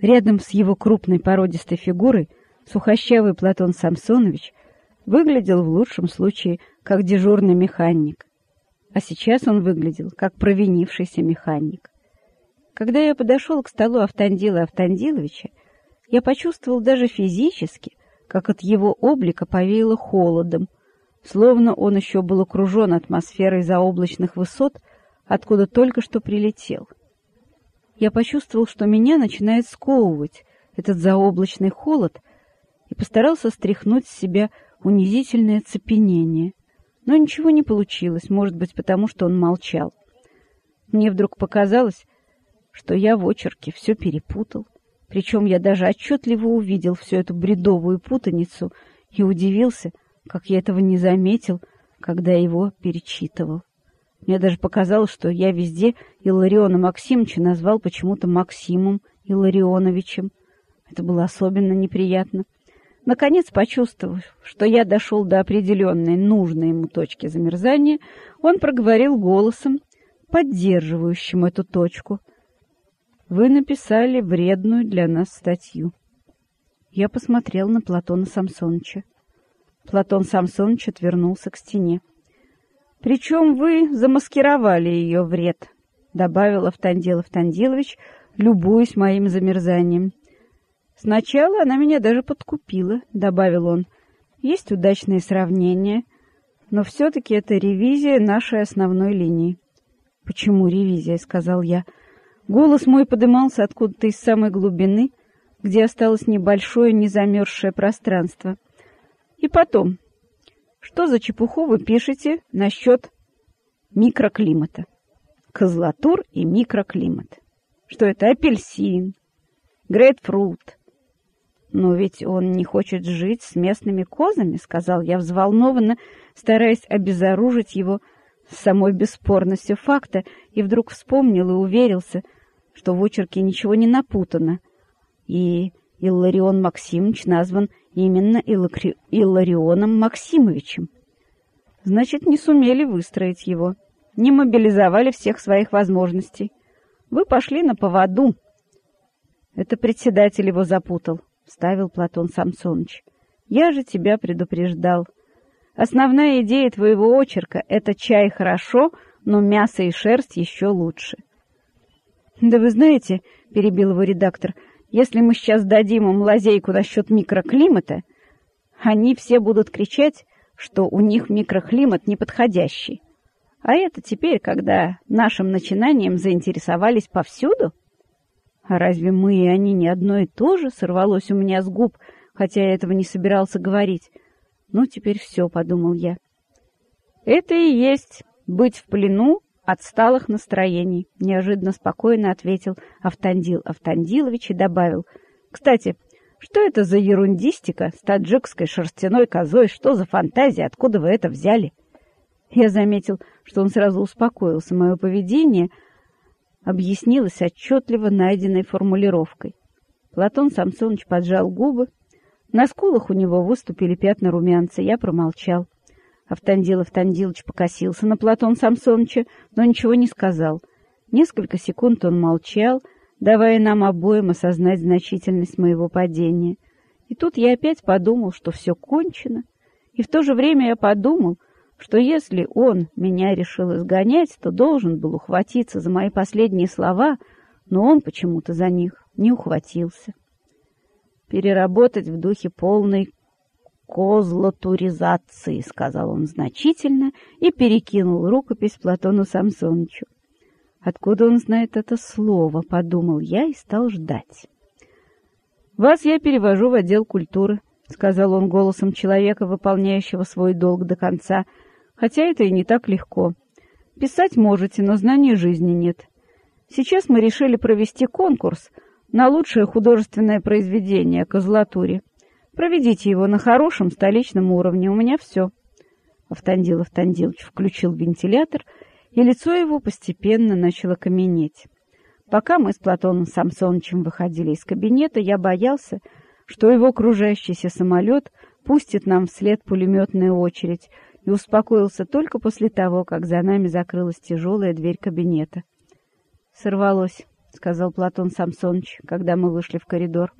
Рядом с его крупной породистой фигурой сухощавый Платон Самсонович выглядел в лучшем случае как дежурный механик. А сейчас он выглядел как провинившийся механик. Когда я подошел к столу Автандила Автандиловича, я почувствовал даже физически, как от его облика повеяло холодом, словно он еще был окружен атмосферой заоблачных высот, откуда только что прилетел. Я почувствовал, что меня начинает сковывать этот заоблачный холод, и постарался стряхнуть с себя унизительное цепенение. Но ничего не получилось, может быть, потому что он молчал. Мне вдруг показалось, что я в очерке все перепутал. Причем я даже отчетливо увидел всю эту бредовую путаницу и удивился, как я этого не заметил, когда его перечитывал. Мне даже показалось, что я везде Иллариона Максимовича назвал почему-то Максимом Илларионовичем. Это было особенно неприятно. Наконец, почувствовав, что я дошел до определенной нужной ему точки замерзания, он проговорил голосом, поддерживающим эту точку. «Вы написали вредную для нас статью». Я посмотрел на Платона Самсоновича. Платон Самсонович отвернулся к стене. «Причем вы замаскировали ее вред», — добавил Автандил Автандилович, любуясь моим замерзанием. «Сначала она меня даже подкупила», — добавил он. «Есть удачные сравнения, но все-таки это ревизия нашей основной линии». «Почему ревизия?» — сказал я. Голос мой подымался откуда-то из самой глубины, где осталось небольшое незамерзшее пространство. «И потом, что за чепуху вы пишете насчет микроклимата? Козлатур и микроклимат. Что это апельсин, грейпфрут, «Но ведь он не хочет жить с местными козами», — сказал я взволнованно, стараясь обезоружить его самой бесспорностью факта, и вдруг вспомнил и уверился, что в очерке ничего не напутано. И Илларион Максимович назван именно Иллакри... Илларионом Максимовичем. Значит, не сумели выстроить его, не мобилизовали всех своих возможностей. Вы пошли на поводу. Это председатель его запутал вставил Платон Самсоныч. «Я же тебя предупреждал. Основная идея твоего очерка — это чай хорошо, но мясо и шерсть еще лучше». «Да вы знаете, — перебил его редактор, — если мы сейчас дадим им лазейку насчет микроклимата, они все будут кричать, что у них микроклимат неподходящий. А это теперь, когда нашим начинанием заинтересовались повсюду?» А разве мы и они не одно и то же? Сорвалось у меня с губ, хотя я этого не собирался говорить. Ну, теперь все, подумал я. Это и есть быть в плену отсталых настроений, неожиданно спокойно ответил Автандил Автандилович и добавил. Кстати, что это за ерундистика с таджикской шерстяной козой? Что за фантазия? Откуда вы это взяли? Я заметил, что он сразу успокоился. Мое поведение — объяснилось отчетливо найденной формулировкой. Платон Самсонович поджал губы. На скулах у него выступили пятна румянца. Я промолчал. Автандил Автандилович покосился на Платон Самсоновича, но ничего не сказал. Несколько секунд он молчал, давая нам обоим осознать значительность моего падения. И тут я опять подумал, что все кончено. И в то же время я подумал, что если он меня решил изгонять, то должен был ухватиться за мои последние слова, но он почему-то за них не ухватился. «Переработать в духе полной козлатуризации», — сказал он значительно и перекинул рукопись Платону Самсонычу. «Откуда он знает это слово?» — подумал я и стал ждать. «Вас я перевожу в отдел культуры», — сказал он голосом человека, выполняющего свой долг до конца — Хотя это и не так легко. Писать можете, но знаний жизни нет. Сейчас мы решили провести конкурс на лучшее художественное произведение «Козлатуре». Проведите его на хорошем столичном уровне. У меня все. Автандил Автандилович включил вентилятор, и лицо его постепенно начало каменеть. Пока мы с Платоном Самсоновичем выходили из кабинета, я боялся, что его кружащийся самолет пустит нам вслед пулеметную очередь, и успокоился только после того, как за нами закрылась тяжелая дверь кабинета. «Сорвалось», — сказал Платон Самсоныч, когда мы вышли в коридор. —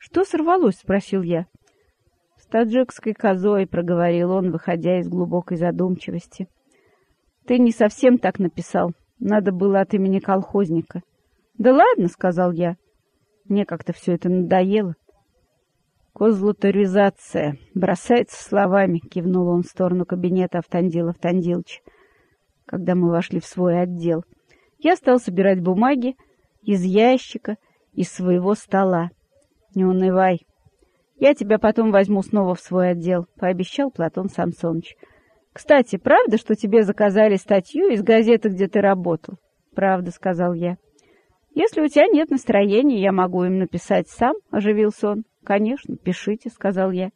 Что сорвалось? — спросил я. — С таджикской козой, — проговорил он, выходя из глубокой задумчивости. — Ты не совсем так написал. Надо было от имени колхозника. — Да ладно, — сказал я. Мне как-то все это надоело. «Козлуторизация. Бросается словами», — кивнул он в сторону кабинета Автандила Автандиловича, когда мы вошли в свой отдел. Я стал собирать бумаги из ящика, из своего стола. «Не унывай. Я тебя потом возьму снова в свой отдел», — пообещал Платон Самсоныч. «Кстати, правда, что тебе заказали статью из газеты, где ты работал?» «Правда», — сказал я. «Если у тебя нет настроения, я могу им написать сам», — оживился он. «Конечно, пишите», — сказал я.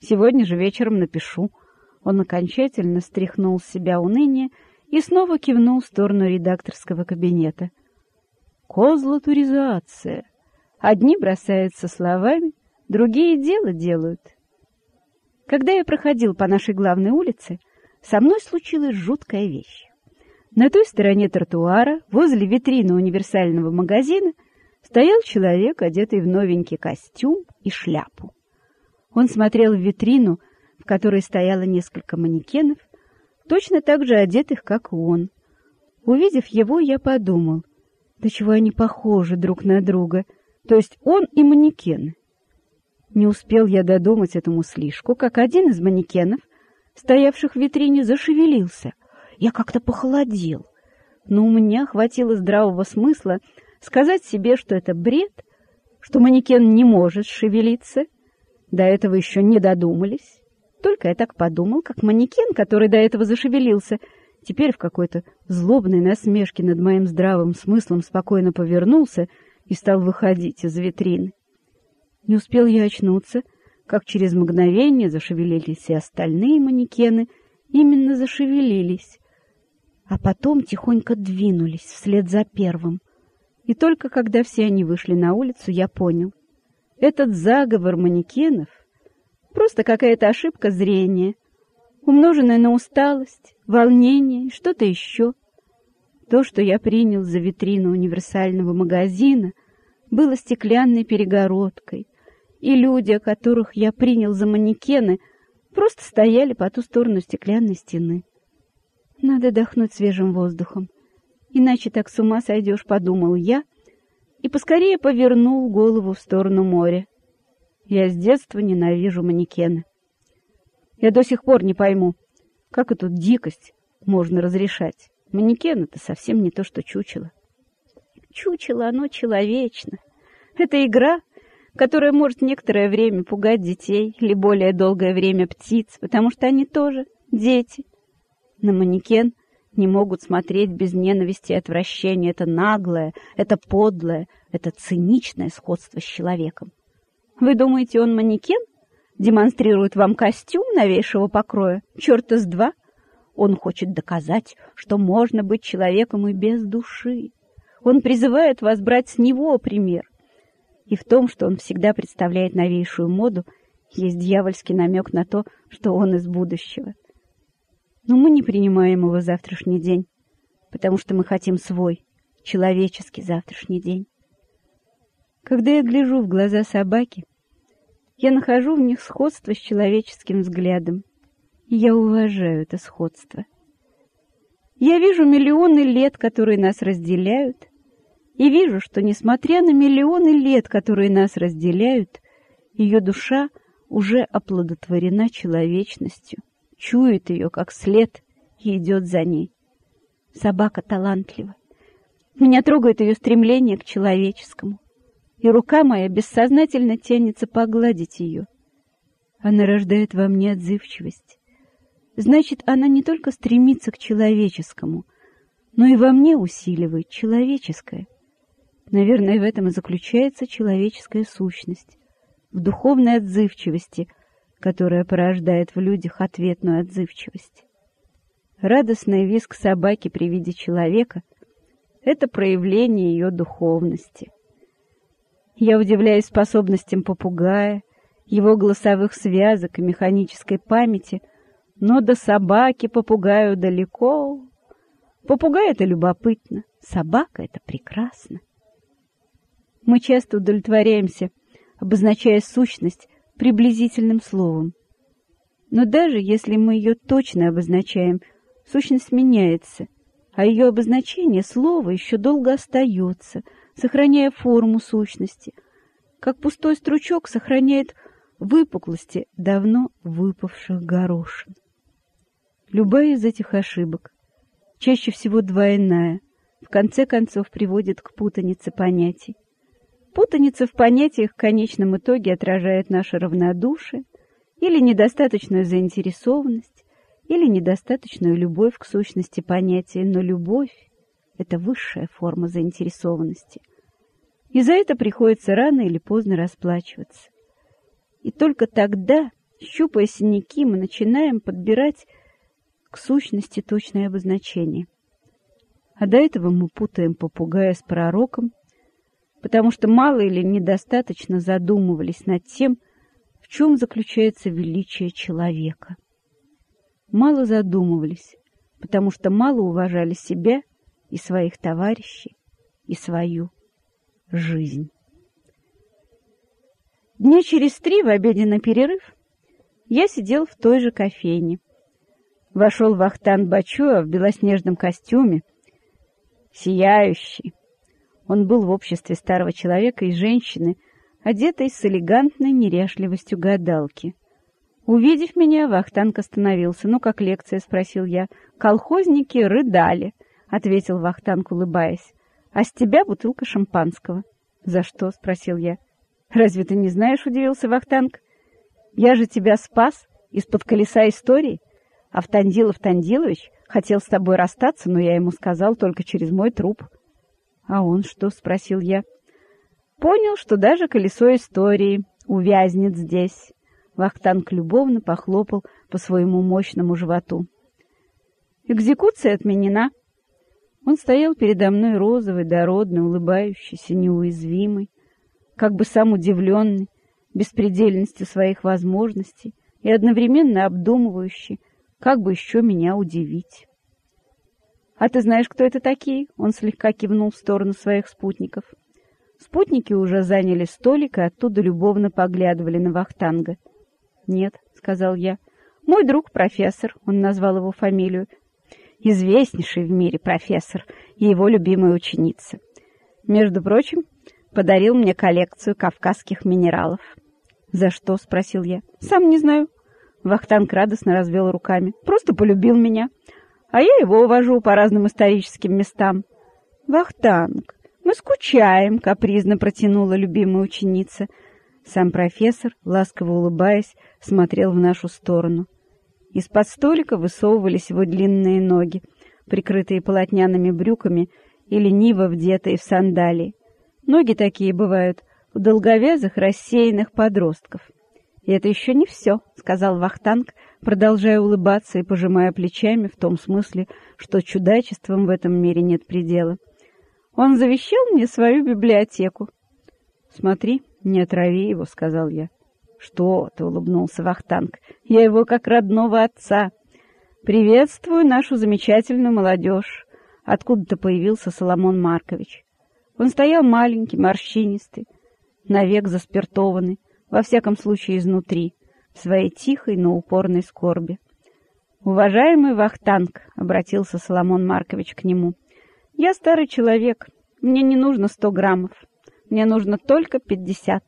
«Сегодня же вечером напишу». Он окончательно стряхнул с себя уныние и снова кивнул в сторону редакторского кабинета. «Козлатуризация. Одни бросаются словами, другие дело делают». Когда я проходил по нашей главной улице, со мной случилась жуткая вещь. На той стороне тротуара, возле витрины универсального магазина, стоял человек, одетый в новенький костюм и шляпу. Он смотрел в витрину, в которой стояло несколько манекенов, точно так же одетых, как он. Увидев его, я подумал, да чего они похожи друг на друга, то есть он и манекены. Не успел я додумать этому слишком, как один из манекенов, стоявших в витрине, зашевелился. Я как-то похолодел, но у меня хватило здравого смысла сказать себе, что это бред, что манекен не может шевелиться. До этого еще не додумались. Только я так подумал, как манекен, который до этого зашевелился, теперь в какой-то злобной насмешке над моим здравым смыслом спокойно повернулся и стал выходить из витрины. Не успел я очнуться, как через мгновение зашевелились и остальные манекены, именно зашевелились, а потом тихонько двинулись вслед за первым. И только когда все они вышли на улицу, я понял. Этот заговор манекенов — просто какая-то ошибка зрения, умноженная на усталость, волнение что-то еще. То, что я принял за витрину универсального магазина, было стеклянной перегородкой, и люди, которых я принял за манекены, просто стояли по ту сторону стеклянной стены. Надо дохнуть свежим воздухом, иначе так с ума сойдешь, подумал я, и поскорее повернул голову в сторону моря. Я с детства ненавижу манекены. Я до сих пор не пойму, как эту дикость можно разрешать. Манекен — это совсем не то, что чучело. Чучело, оно человечно. Это игра, которая может некоторое время пугать детей или более долгое время птиц, потому что они тоже дети — на манекен не могут смотреть без ненависти и отвращения. Это наглое, это подлое, это циничное сходство с человеком. Вы думаете, он манекен? Демонстрирует вам костюм новейшего покроя? Черта с два! Он хочет доказать, что можно быть человеком и без души. Он призывает вас брать с него пример. И в том, что он всегда представляет новейшую моду, есть дьявольский намек на то, что он из будущего. Но мы не принимаем его завтрашний день, потому что мы хотим свой, человеческий завтрашний день. Когда я гляжу в глаза собаки, я нахожу в них сходство с человеческим взглядом, и я уважаю это сходство. Я вижу миллионы лет, которые нас разделяют, и вижу, что, несмотря на миллионы лет, которые нас разделяют, ее душа уже оплодотворена человечностью чует ее как след и идет за ней. Собака талантлива. Меня трогает ее стремление к человеческому, и рука моя бессознательно тянется погладить ее. Она рождает во мне отзывчивость. Значит, она не только стремится к человеческому, но и во мне усиливает человеческое. Наверное, в этом и заключается человеческая сущность, в духовной отзывчивости, которая порождает в людях ответную отзывчивость. Радостный визг собаки при виде человека — это проявление ее духовности. Я удивляюсь способностям попугая, его голосовых связок и механической памяти, но до собаки попугаю далеко. Попугай — это любопытно, собака — это прекрасно. Мы часто удовлетворяемся, обозначая сущность приблизительным словом. Но даже если мы ее точно обозначаем, сущность меняется, а ее обозначение слова еще долго остается, сохраняя форму сущности, как пустой стручок сохраняет выпуклости давно выпавших горошин. Любая из этих ошибок, чаще всего двойная, в конце концов приводит к путанице понятий. Путаница в понятиях в конечном итоге отражает наше равнодушие или недостаточную заинтересованность, или недостаточную любовь к сущности понятия, но любовь — это высшая форма заинтересованности. И за это приходится рано или поздно расплачиваться. И только тогда, щупая синяки, мы начинаем подбирать к сущности точное обозначение. А до этого мы путаем попугая с пророком, потому что мало или недостаточно задумывались над тем, в чем заключается величие человека. Мало задумывались, потому что мало уважали себя и своих товарищей, и свою жизнь. Дня через три в обеденный перерыв я сидел в той же кофейне. Вошел Вахтан Бачуа в белоснежном костюме, сияющий. Он был в обществе старого человека и женщины, одетой с элегантной неряшливостью гадалки. Увидев меня, Вахтанг остановился. «Ну, как лекция?» — спросил я. «Колхозники рыдали», — ответил Вахтанг, улыбаясь. «А с тебя бутылка шампанского». «За что?» — спросил я. «Разве ты не знаешь?» — удивился Вахтанг. «Я же тебя спас из-под колеса истории. Автандилов Тандилович хотел с тобой расстаться, но я ему сказал только через мой труп». «А он что?» — спросил я. «Понял, что даже колесо истории увязнет здесь». Вахтанг любовно похлопал по своему мощному животу. «Экзекуция отменена». Он стоял передо мной розовый, дородный, улыбающийся, неуязвимый как бы сам удивленный беспредельностью своих возможностей и одновременно обдумывающий, как бы еще меня удивить. «А ты знаешь, кто это такие?» Он слегка кивнул в сторону своих спутников. Спутники уже заняли столик и оттуда любовно поглядывали на Вахтанга. «Нет», — сказал я. «Мой друг профессор», — он назвал его фамилию. «Известнейший в мире профессор и его любимая ученица. Между прочим, подарил мне коллекцию кавказских минералов. «За что?» — спросил я. «Сам не знаю». Вахтанг радостно развел руками. «Просто полюбил меня. А я его увожу по разным историческим местам». «Вахтанг, мы скучаем», — капризно протянула любимая ученица. Сам профессор, ласково улыбаясь, смотрел в нашу сторону. Из-под столика высовывались его длинные ноги, прикрытые полотняными брюками и лениво вдетые в сандалии. Ноги такие бывают у долговязых рассеянных подростков. «И это еще не все», — сказал Вахтанг, продолжая улыбаться и пожимая плечами в том смысле, что чудачеством в этом мире нет предела. «Он завещал мне свою библиотеку». «Смотри, не отрави его», — сказал я. «Что ты?» — улыбнулся Вахтанг. «Я его как родного отца. Приветствую нашу замечательную молодежь». Откуда-то появился Соломон Маркович. Он стоял маленький, морщинистый, навек заспиртованный, во всяком случае изнутри, в своей тихой, но упорной скорби. «Уважаемый Вахтанг», — обратился Соломон Маркович к нему, — «я старый человек, мне не нужно сто граммов, мне нужно только пятьдесят,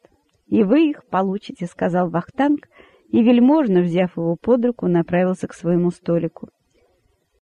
и вы их получите», — сказал Вахтанг, и вельможно, взяв его под руку, направился к своему столику.